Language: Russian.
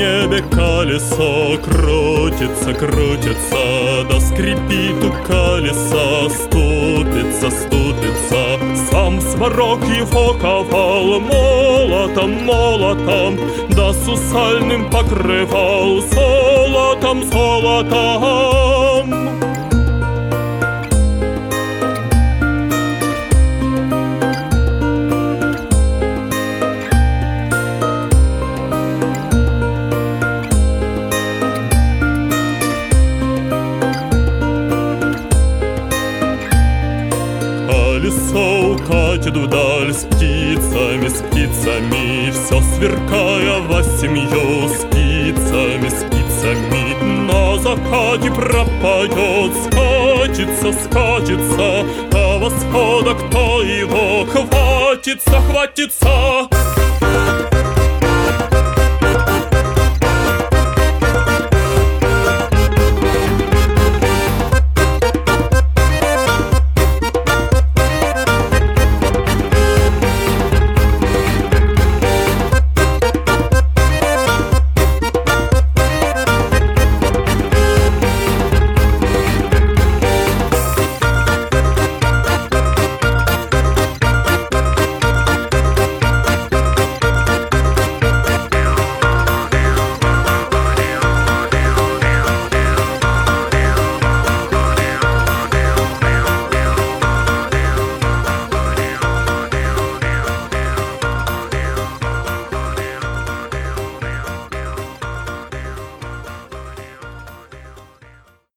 небе колесо крутится, крутится, да скрипит у колеса, ступится, ступится. Сам сварог его ковал молотом, молотом, да сусальным покрывал золотом, золотом. Колесо укатит вдаль С птицами, с птицами Все сверкая восемью Спицами, спицами На закате пропадет Скатится, скатится До восхода кто его хватится, хватится